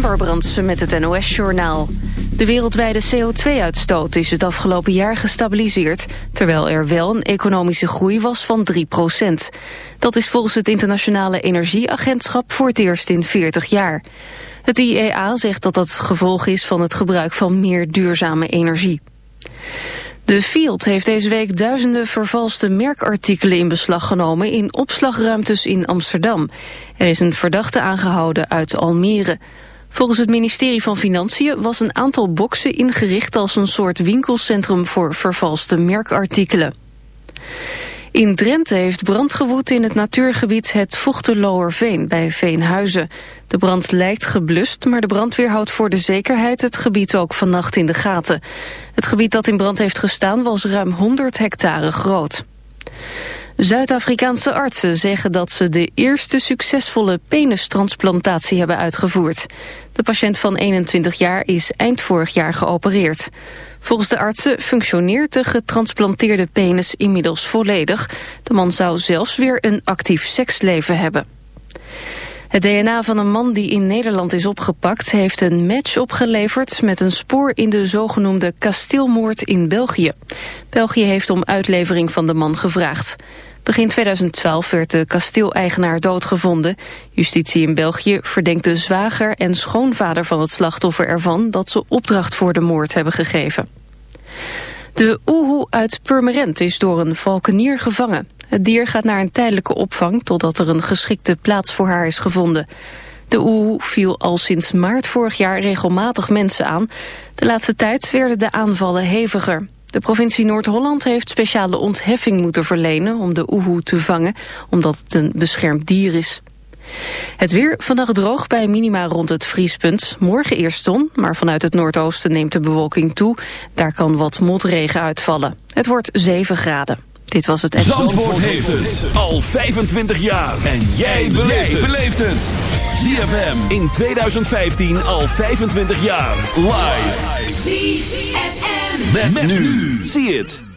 Brandsen met het NOS-journaal. De wereldwijde CO2-uitstoot is het afgelopen jaar gestabiliseerd... terwijl er wel een economische groei was van 3% Dat is volgens het Internationale Energieagentschap voor het eerst in 40 jaar. Het IEA zegt dat dat gevolg is van het gebruik van meer duurzame energie. De Field heeft deze week duizenden vervalste merkartikelen in beslag genomen in opslagruimtes in Amsterdam. Er is een verdachte aangehouden uit Almere. Volgens het ministerie van Financiën was een aantal boxen ingericht als een soort winkelcentrum voor vervalste merkartikelen. In Drenthe heeft brand gewoed in het natuurgebied het Vochteloerveen bij Veenhuizen. De brand lijkt geblust, maar de brandweer houdt voor de zekerheid het gebied ook vannacht in de gaten. Het gebied dat in brand heeft gestaan was ruim 100 hectare groot. Zuid-Afrikaanse artsen zeggen dat ze de eerste succesvolle penistransplantatie hebben uitgevoerd. De patiënt van 21 jaar is eind vorig jaar geopereerd. Volgens de artsen functioneert de getransplanteerde penis inmiddels volledig. De man zou zelfs weer een actief seksleven hebben. Het DNA van een man die in Nederland is opgepakt... heeft een match opgeleverd met een spoor in de zogenoemde kasteelmoord in België. België heeft om uitlevering van de man gevraagd. Begin 2012 werd de kasteeleigenaar doodgevonden. Justitie in België verdenkt de zwager en schoonvader van het slachtoffer ervan... dat ze opdracht voor de moord hebben gegeven. De oehoe uit Purmerend is door een valkenier gevangen. Het dier gaat naar een tijdelijke opvang totdat er een geschikte plaats voor haar is gevonden. De oehoe viel al sinds maart vorig jaar regelmatig mensen aan. De laatste tijd werden de aanvallen heviger. De provincie Noord-Holland heeft speciale ontheffing moeten verlenen om de oehoe te vangen, omdat het een beschermd dier is. Het weer vannacht droog bij minima rond het vriespunt. Morgen eerst zon, maar vanuit het noordoosten neemt de bewolking toe. Daar kan wat motregen uitvallen. Het wordt 7 graden. Dit was het... Zandvoort, Zandvoort heeft het al 25 jaar. En jij beleeft het. ZFM in 2015 al 25 jaar. Live. ZFM. Met, met nu. Zie het.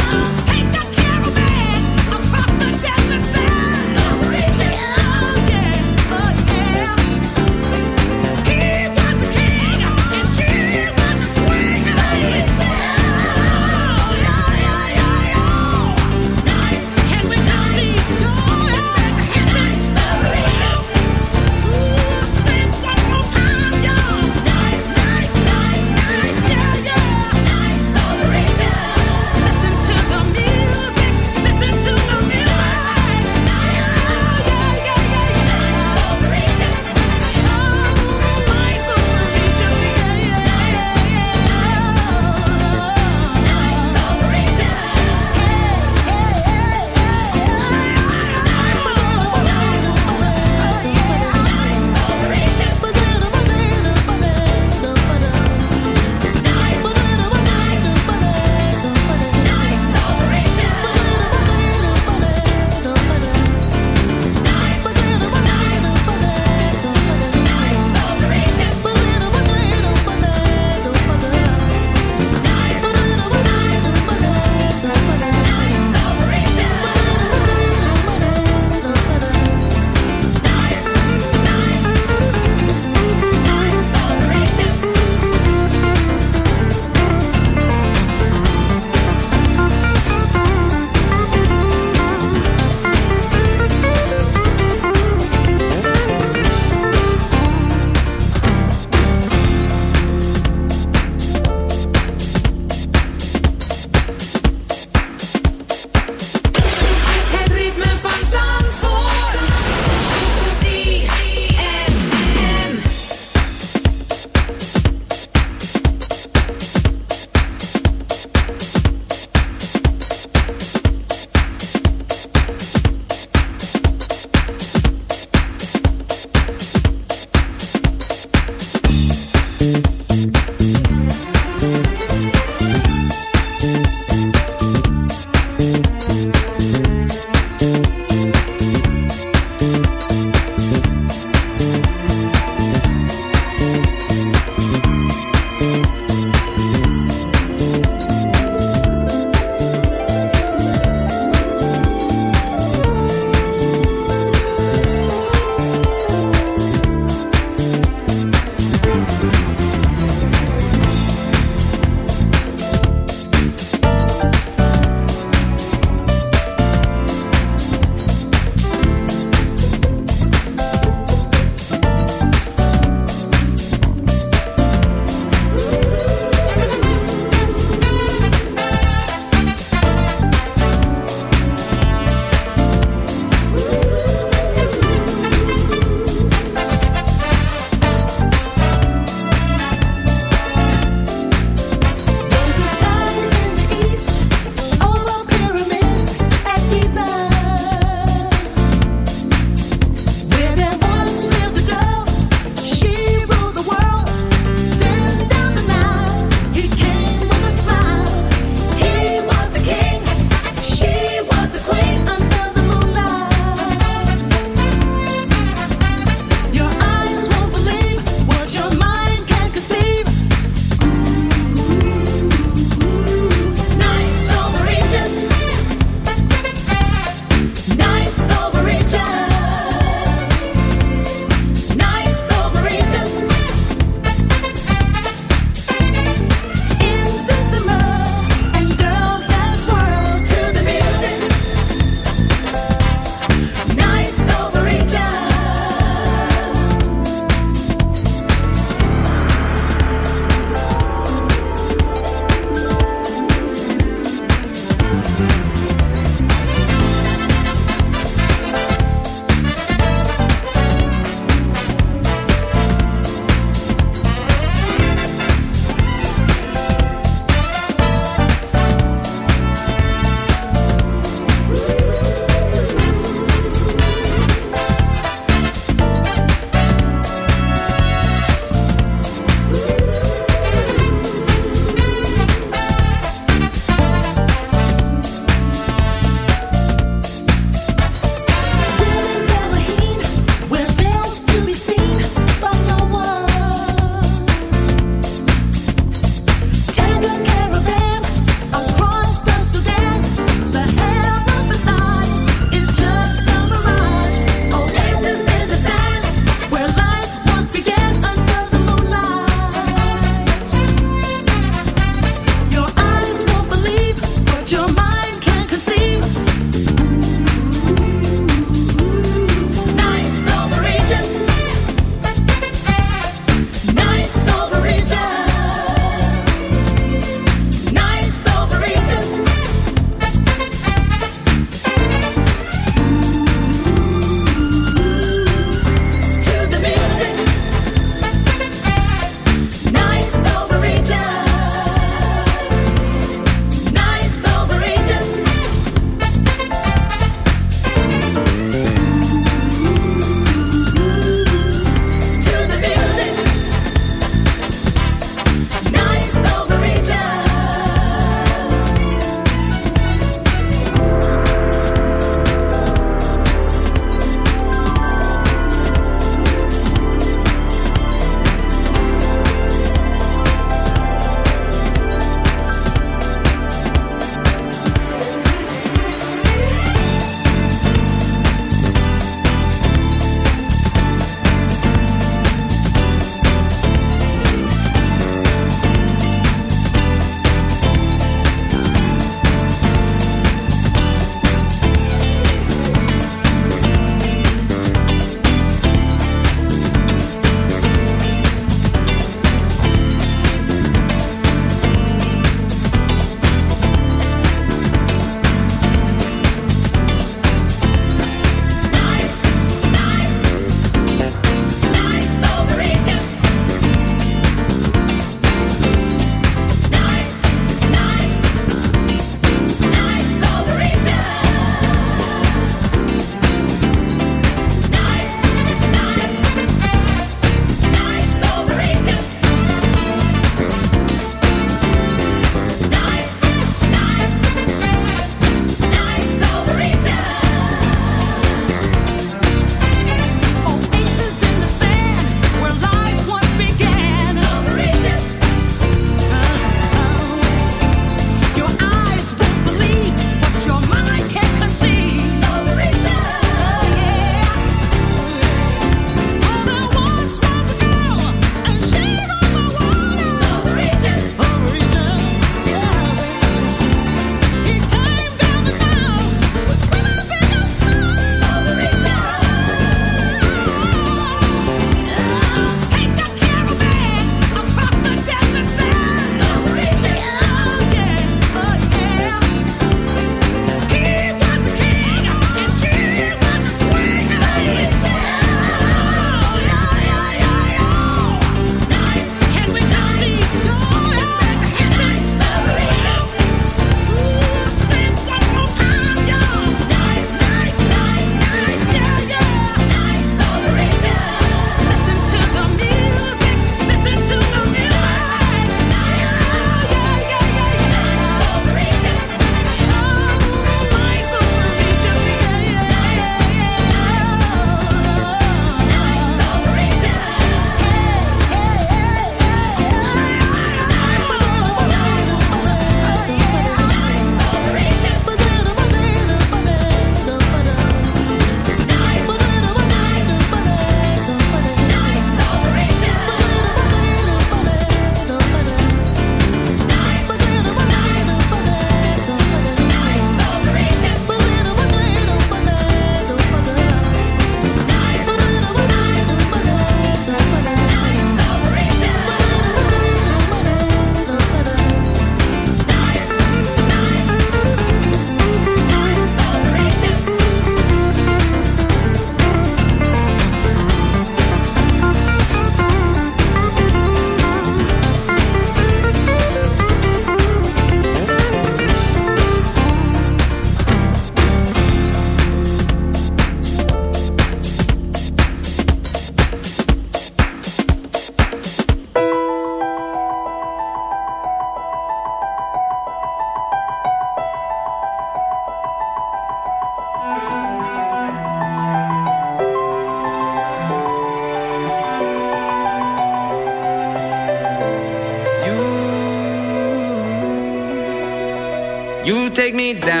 Down,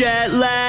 jet lag.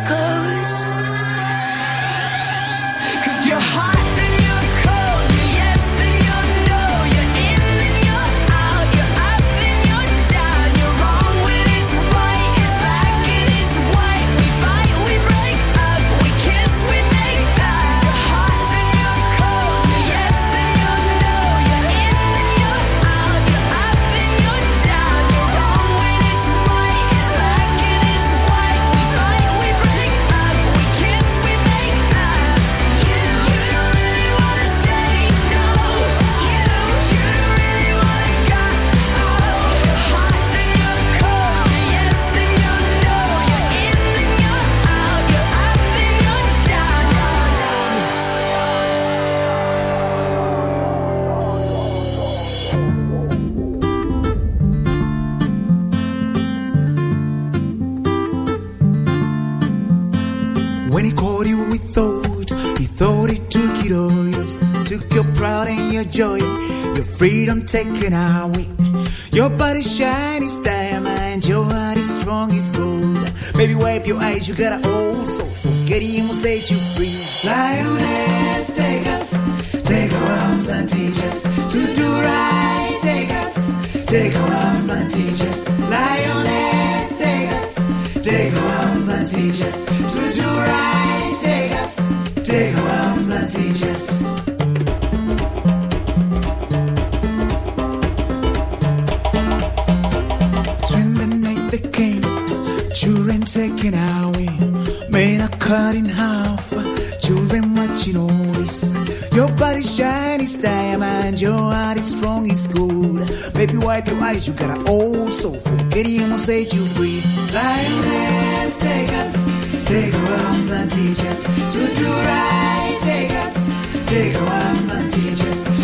close. second I win? Your body's shiny as diamond, your heart is strong as gold. Baby, wipe your eyes, you got an old soul. Forgetting will set you free. Lioness. song is gold. Baby, wipe your eyes, you got an old soul. Forgetting set you free. Lioness, take us, take our arms and teach us to do right. Take us, take our arms and teach us.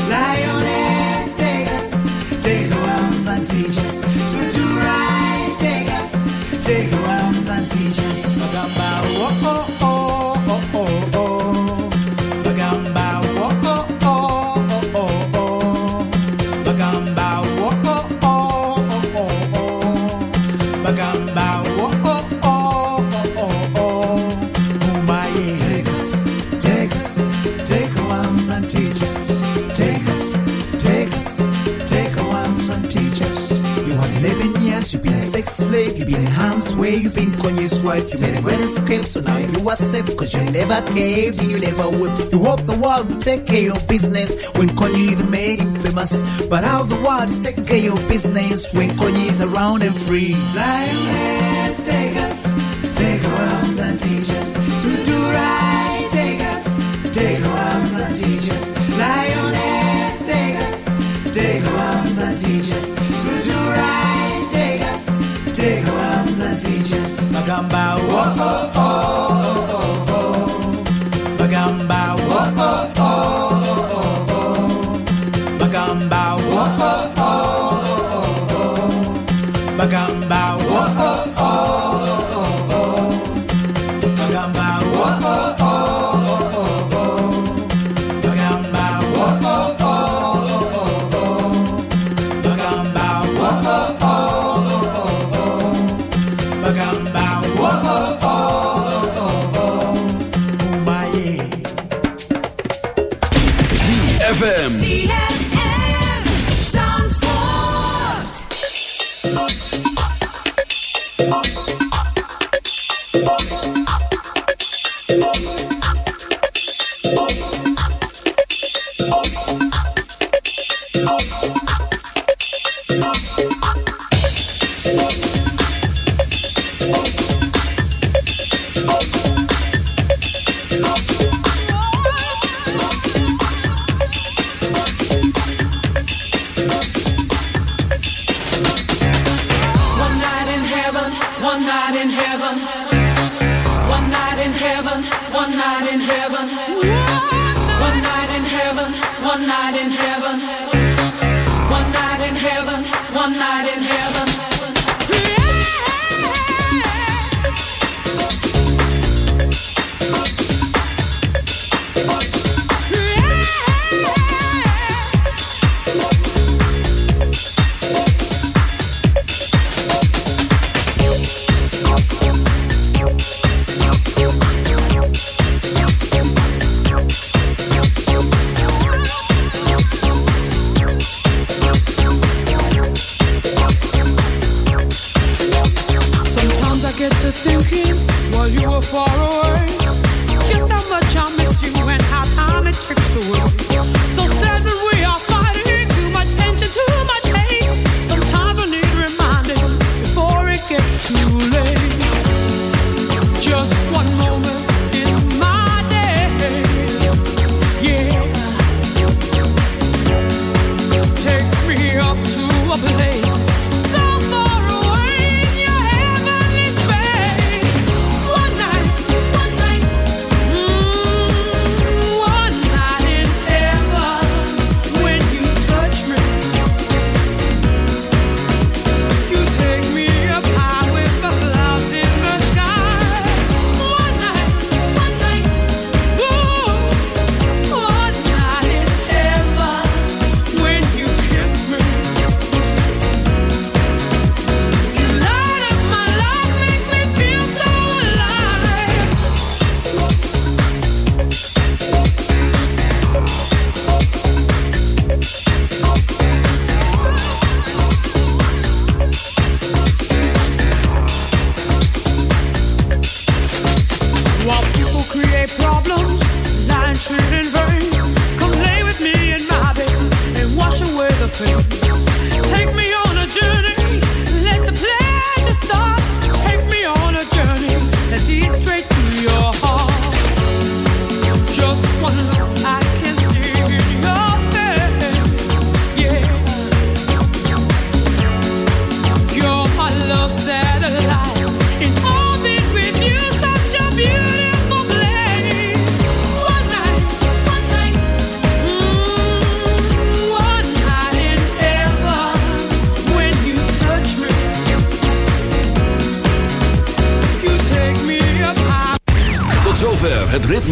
in harm's way. You've been Kanye's wife, you made a great escape, so now you are safe, cause you never caved and you never would. You hope the world will take care of business when Kanye even made him famous. But how the world is taking care of business when Kanye is around and free. Lioness, take us, take our arms and teach us to do right.